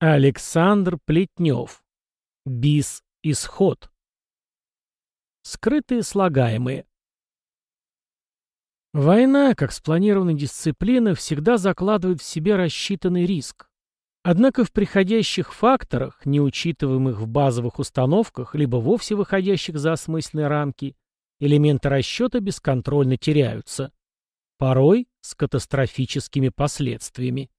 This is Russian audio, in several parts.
Александр Плетнев. Бис. Исход. Скрытые слагаемые. Война, как спланированная дисциплина, всегда закладывает в себе рассчитанный риск. Однако в приходящих факторах, не учитываемых в базовых установках, либо вовсе выходящих за осмысленные рамки, элементы расчета бесконтрольно теряются. Порой с катастрофическими последствиями.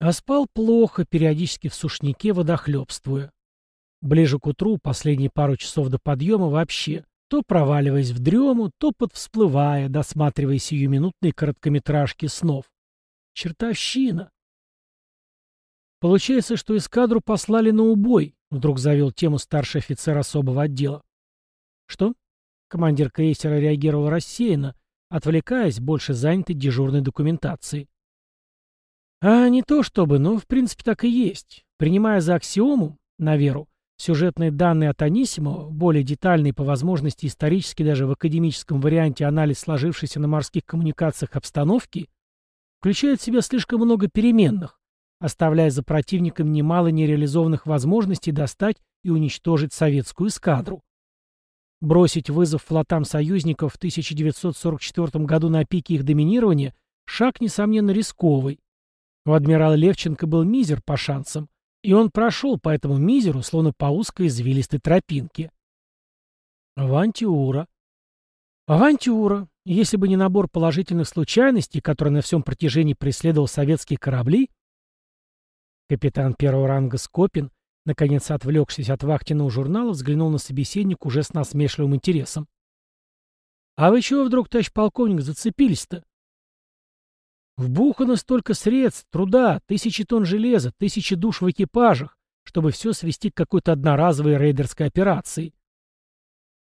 А спал плохо, периодически в сушнике водохлебствуя. Ближе к утру, последние пару часов до подъема вообще, то проваливаясь в дрему, то подвсплывая, досматривая сиюминутные короткометражки снов. Чертовщина! Получается, что эскадру послали на убой, вдруг завел тему старший офицер особого отдела. Что? Командир крейсера реагировал рассеянно, отвлекаясь, больше занятый дежурной документацией. А не то чтобы, но в принципе так и есть. Принимая за аксиому, на веру, сюжетные данные от Анисимова, более детальный по возможности исторически даже в академическом варианте анализ сложившейся на морских коммуникациях обстановки, включает в себя слишком много переменных, оставляя за противником немало нереализованных возможностей достать и уничтожить советскую эскадру. Бросить вызов флотам союзников в 1944 году на пике их доминирования – шаг, несомненно, рисковый, у адмирала Левченко был мизер по шансам, и он прошел по этому мизеру, словно по узкой извилистой тропинке. Авантюра. Авантюра. Если бы не набор положительных случайностей, который на всем протяжении преследовал советские корабли, капитан первого ранга Скопин, наконец отвлекшись от вахтенного журнала, взглянул на собеседника уже с насмешливым интересом. «А вы чего вдруг, товарищ полковник, зацепились-то? Вбухано столько средств, труда, тысячи тонн железа, тысячи душ в экипажах, чтобы все свести к какой-то одноразовой рейдерской операции.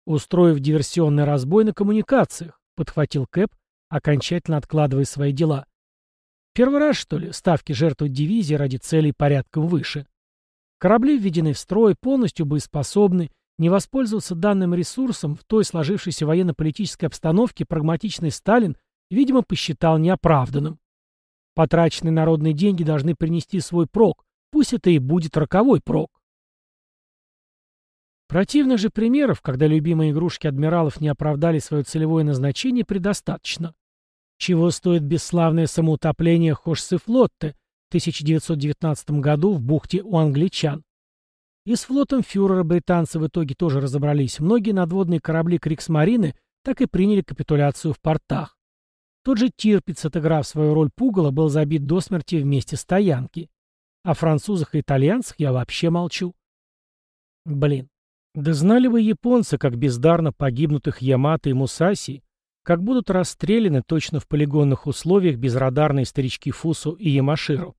Устроив диверсионный разбой на коммуникациях, подхватил Кэп, окончательно откладывая свои дела. Первый раз, что ли, ставки жертвовать дивизии ради целей порядком выше. Корабли введены в строй, полностью боеспособны, не воспользоваться данным ресурсом в той сложившейся военно-политической обстановке прагматичный Сталин видимо, посчитал неоправданным. Потраченные народные деньги должны принести свой прок, пусть это и будет роковой прок. Противных же примеров, когда любимые игрушки адмиралов не оправдали свое целевое назначение, предостаточно. Чего стоит бесславное самоутопление Хошсефлотте в 1919 году в бухте у англичан. И с флотом фюрера британцы в итоге тоже разобрались. Многие надводные корабли Криксмарины так и приняли капитуляцию в портах. Тот же Тирпиц, отыграв свою роль пугала, был забит до смерти вместе стоянки. О французах и итальянцах я вообще молчу. Блин, да знали вы японцы, как бездарно погибнут их Ямато и Мусаси, как будут расстреляны точно в полигонных условиях безрадарные старички Фусу и Ямаширу.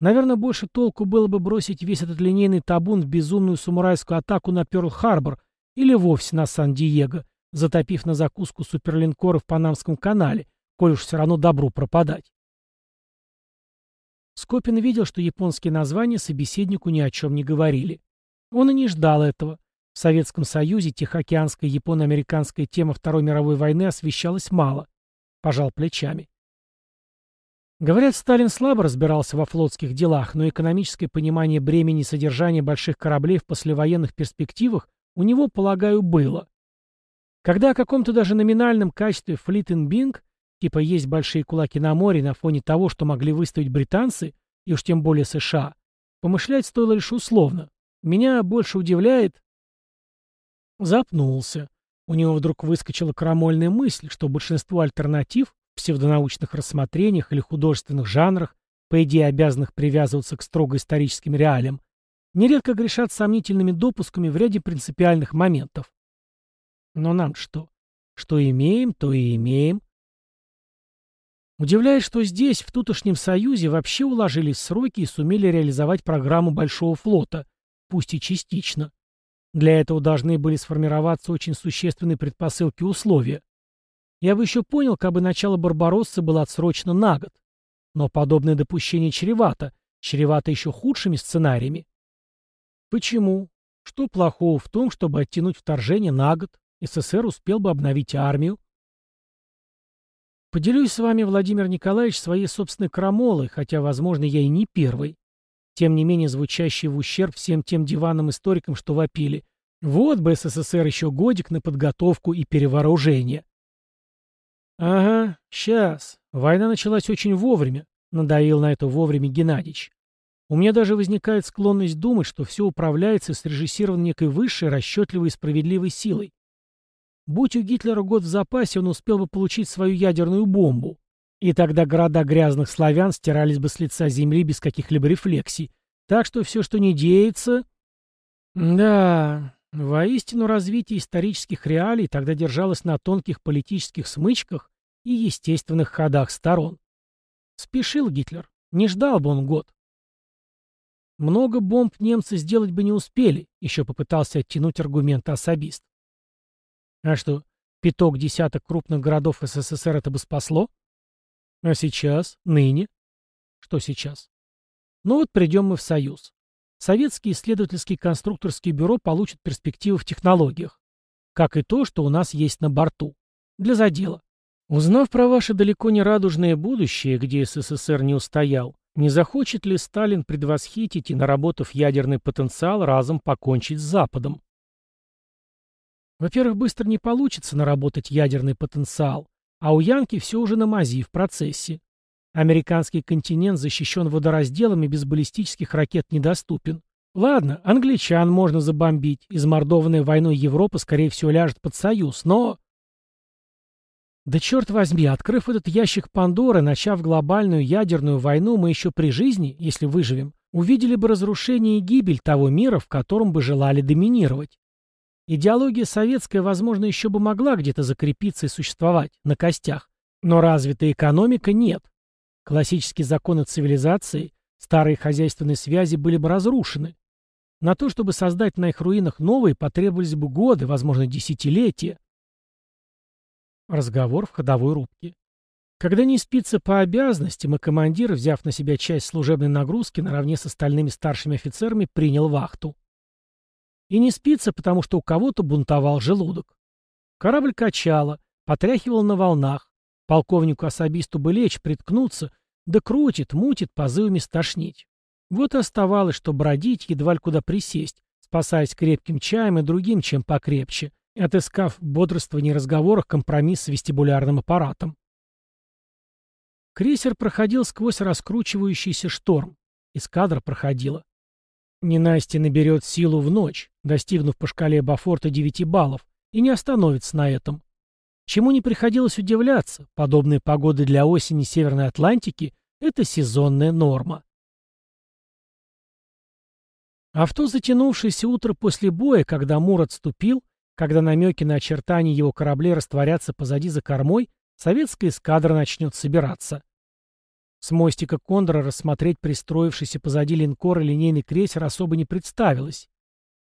Наверное, больше толку было бы бросить весь этот линейный табун в безумную самурайскую атаку на Пёрл-Харбор или вовсе на Сан-Диего, затопив на закуску суперлинкоры в Панамском канале, коль уж все равно добру пропадать. Скопин видел, что японские названия собеседнику ни о чем не говорили. Он и не ждал этого. В Советском Союзе Тихоокеанская японо-американская тема Второй мировой войны освещалась мало. Пожал плечами. Говорят, Сталин слабо разбирался во флотских делах, но экономическое понимание бремени и содержания больших кораблей в послевоенных перспективах у него, полагаю, было. Когда о каком-то даже номинальном качестве флитенбинг, типа есть большие кулаки на море на фоне того, что могли выставить британцы, и уж тем более США, помышлять стоило лишь условно. Меня больше удивляет... Запнулся. У него вдруг выскочила крамольная мысль, что большинство альтернатив в псевдонаучных рассмотрениях или художественных жанрах, по идее обязанных привязываться к строго историческим реалиям, нередко грешат сомнительными допусками в ряде принципиальных моментов. Но нам что? Что имеем, то и имеем. Удивляет, что здесь, в тутошнем союзе, вообще уложились сроки и сумели реализовать программу Большого флота, пусть и частично. Для этого должны были сформироваться очень существенные предпосылки и условия. Я бы еще понял, как бы начало Барбароссы было отсрочено на год. Но подобное допущение чревато, чревато еще худшими сценариями. Почему? Что плохого в том, чтобы оттянуть вторжение на год? СССР успел бы обновить армию. Поделюсь с вами, Владимир Николаевич, своей собственной крамолой, хотя, возможно, я и не первый. Тем не менее, звучащий в ущерб всем тем диванным историкам, что вопили. Вот бы СССР еще годик на подготовку и перевооружение. Ага, сейчас. Война началась очень вовремя, надавил на это вовремя Геннадьевич. У меня даже возникает склонность думать, что все управляется и срежиссировано некой высшей, расчетливой и справедливой силой. Будь у Гитлера год в запасе, он успел бы получить свою ядерную бомбу. И тогда города грязных славян стирались бы с лица земли без каких-либо рефлексий. Так что все, что не деется... Да, воистину развитие исторических реалий тогда держалось на тонких политических смычках и естественных ходах сторон. Спешил Гитлер. Не ждал бы он год. Много бомб немцы сделать бы не успели, еще попытался оттянуть аргумент особист. А что, пяток десяток крупных городов СССР это бы спасло? А сейчас? Ныне? Что сейчас? Ну вот придем мы в Союз. Советские исследовательские конструкторские бюро получат перспективы в технологиях. Как и то, что у нас есть на борту. Для задела. Узнав про ваше далеко не радужное будущее, где СССР не устоял, не захочет ли Сталин предвосхитить и, наработав ядерный потенциал, разом покончить с Западом? Во-первых, быстро не получится наработать ядерный потенциал, а у Янки все уже на мази в процессе. Американский континент защищен водоразделом и без баллистических ракет недоступен. Ладно, англичан можно забомбить, измордованная войной Европа, скорее всего, ляжет под союз, но... Да черт возьми, открыв этот ящик Пандоры, начав глобальную ядерную войну, мы еще при жизни, если выживем, увидели бы разрушение и гибель того мира, в котором бы желали доминировать. Идеология советская, возможно, еще бы могла где-то закрепиться и существовать, на костях. Но развитая экономика нет. Классические законы цивилизации, старые хозяйственные связи были бы разрушены. На то, чтобы создать на их руинах новые, потребовались бы годы, возможно, десятилетия. Разговор в ходовой рубке. Когда не спится по обязанностям, и командир, взяв на себя часть служебной нагрузки, наравне с остальными старшими офицерами, принял вахту. И не спится, потому что у кого-то бунтовал желудок. Корабль качало, потряхивал на волнах. Полковнику-особисту бы лечь, приткнуться, да крутит, мутит, позывами стошнить. Вот и оставалось, что бродить, едва ли куда присесть, спасаясь крепким чаем и другим, чем покрепче, и отыскав в бодрствовании разговорах компромисс с вестибулярным аппаратом. Крейсер проходил сквозь раскручивающийся шторм. Эскадра проходила. Ненастье наберет силу в ночь, достигнув по шкале Бафорта 9 баллов, и не остановится на этом. Чему не приходилось удивляться, подобные погоды для осени Северной Атлантики – это сезонная норма. А в то затянувшееся утро после боя, когда Мур отступил, когда намеки на очертания его кораблей растворятся позади за кормой, советская эскадра начнет собираться. С мостика Кондора рассмотреть пристроившийся позади линкора линейный крейсер особо не представилось.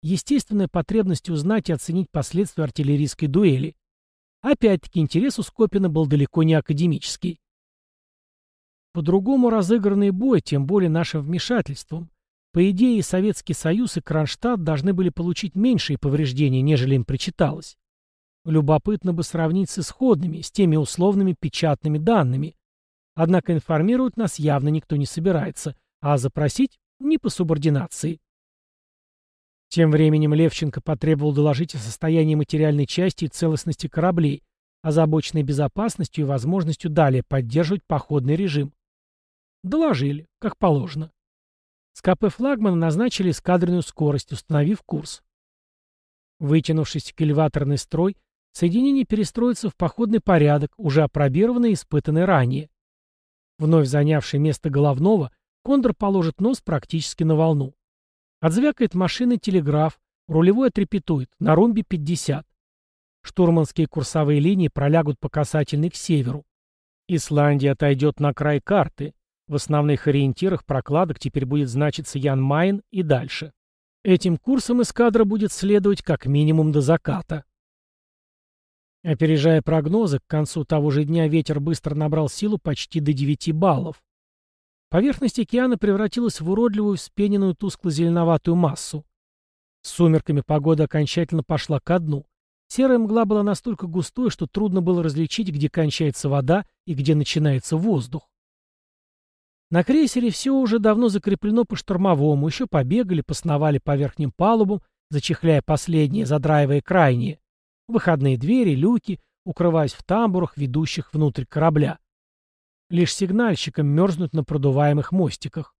Естественная потребность узнать и оценить последствия артиллерийской дуэли. Опять-таки интерес у Скопина был далеко не академический. По-другому разыгранный бой, тем более нашим вмешательством. По идее, Советский Союз и Кронштадт должны были получить меньшие повреждения, нежели им причиталось. Любопытно бы сравнить с исходными, с теми условными печатными данными. Однако информировать нас явно никто не собирается, а запросить не по субординации. Тем временем Левченко потребовал доложить о состоянии материальной части и целостности кораблей, озабоченной безопасностью и возможностью далее поддерживать походный режим. Доложили, как положено. С КП флагмана назначили эскадренную скорость, установив курс. Вытянувшись в элеваторный строй, соединение перестроится в походный порядок, уже опробированный и испытанный ранее. Вновь занявший место головного, Кондор положит нос практически на волну. Отзвякает машины телеграф, рулевой отрепетует, на румбе 50. Штурманские курсовые линии пролягут по касательной к северу. Исландия отойдет на край карты. В основных ориентирах прокладок теперь будет значиться Ян Майн и дальше. Этим курсом эскадра будет следовать как минимум до заката. Опережая прогнозы, к концу того же дня ветер быстро набрал силу почти до 9 баллов. Поверхность океана превратилась в уродливую, вспененную тускло-зеленоватую массу. С сумерками погода окончательно пошла ко дну. Серая мгла была настолько густой, что трудно было различить, где кончается вода и где начинается воздух. На крейсере все уже давно закреплено по штормовому, еще побегали, посновали по верхним палубам, зачехляя последние, задраивая крайние. Выходные двери, люки, укрываясь в тамбурах, ведущих внутрь корабля. Лишь сигнальщикам мерзнуть на продуваемых мостиках.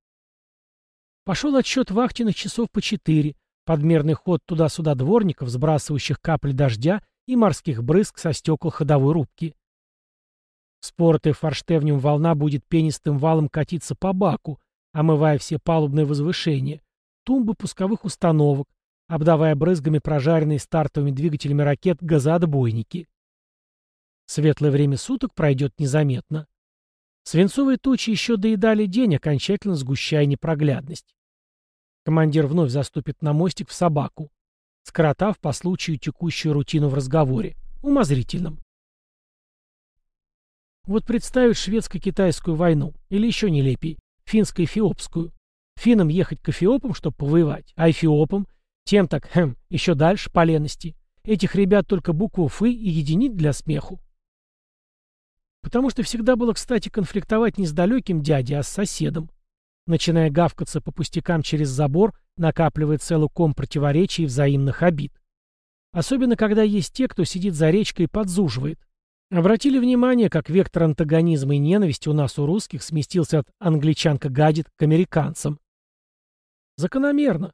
Пошел отсчет вахтенных часов по четыре, подмерный ход туда-сюда дворников, сбрасывающих капли дождя и морских брызг со стекол ходовой рубки. Споротая форштевнем волна будет пенистым валом катиться по баку, омывая все палубные возвышения, тумбы пусковых установок, обдавая брызгами прожаренные стартовыми двигателями ракет газоотбойники. Светлое время суток пройдет незаметно. Свинцовые тучи еще доедали день, окончательно сгущая непроглядность. Командир вновь заступит на мостик в собаку, скоротав по случаю текущую рутину в разговоре, умозрительном. Вот представить шведско-китайскую войну, или еще нелепей, финско-эфиопскую. Финнам ехать к эфиопам, чтобы повоевать, а эфиопам, тем так, хм, еще дальше по лености. Этих ребят только букву «фы» и единить для смеху. Потому что всегда было, кстати, конфликтовать не с далеким дядей, а с соседом. Начиная гавкаться по пустякам через забор, накапливает целый ком противоречий и взаимных обид. Особенно, когда есть те, кто сидит за речкой и подзуживает. Обратили внимание, как вектор антагонизма и ненависти у нас, у русских, сместился от «англичанка гадит» к американцам. Закономерно.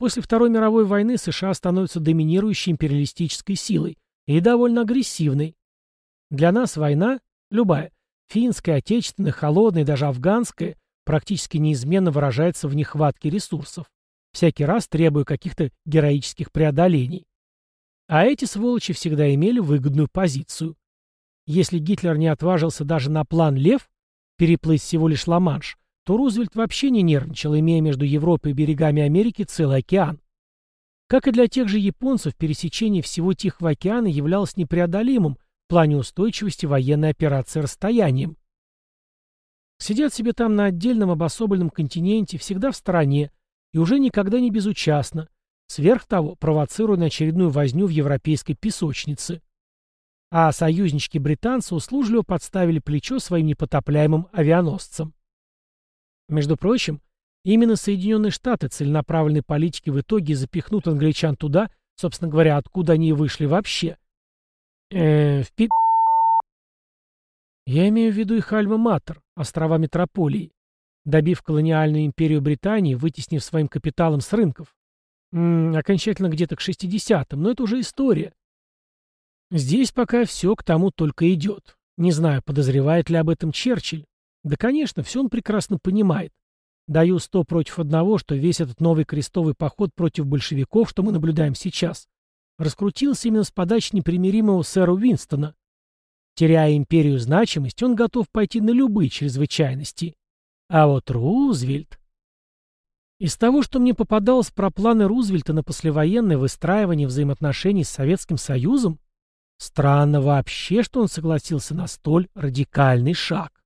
После Второй мировой войны США становятся доминирующей империалистической силой и довольно агрессивной. Для нас война, любая, финская, отечественная, холодная, даже афганская, практически неизменно выражается в нехватке ресурсов, всякий раз требуя каких-то героических преодолений. А эти сволочи всегда имели выгодную позицию. Если Гитлер не отважился даже на план «Лев», переплыть всего лишь Ла-Манш, то Рузвельт вообще не нервничал, имея между Европой и берегами Америки целый океан. Как и для тех же японцев, пересечение всего Тихого океана являлось непреодолимым в плане устойчивости военной операции расстоянием. Сидят себе там на отдельном обособленном континенте, всегда в стороне, и уже никогда не безучастно, сверх того, провоцируя на очередную возню в европейской песочнице. А союзнички-британцы услужливо подставили плечо своим непотопляемым авианосцам. Между прочим, именно Соединенные Штаты целенаправленной политики в итоге запихнут англичан туда, собственно говоря, откуда они вышли вообще. Э, в пи... Я имею в виду их альма-матер, острова метрополии, добив колониальную империю Британии, вытеснив своим капиталом с рынков. М -м, окончательно где-то к 60-м, но это уже история. Здесь пока все к тому только идет. Не знаю, подозревает ли об этом Черчилль. Да, конечно, все он прекрасно понимает. Даю сто против одного, что весь этот новый крестовый поход против большевиков, что мы наблюдаем сейчас, раскрутился именно с подачи непримиримого сэра Уинстона, Теряя империю значимость, он готов пойти на любые чрезвычайности. А вот Рузвельт... Из того, что мне попадалось про планы Рузвельта на послевоенное выстраивание взаимоотношений с Советским Союзом, странно вообще, что он согласился на столь радикальный шаг.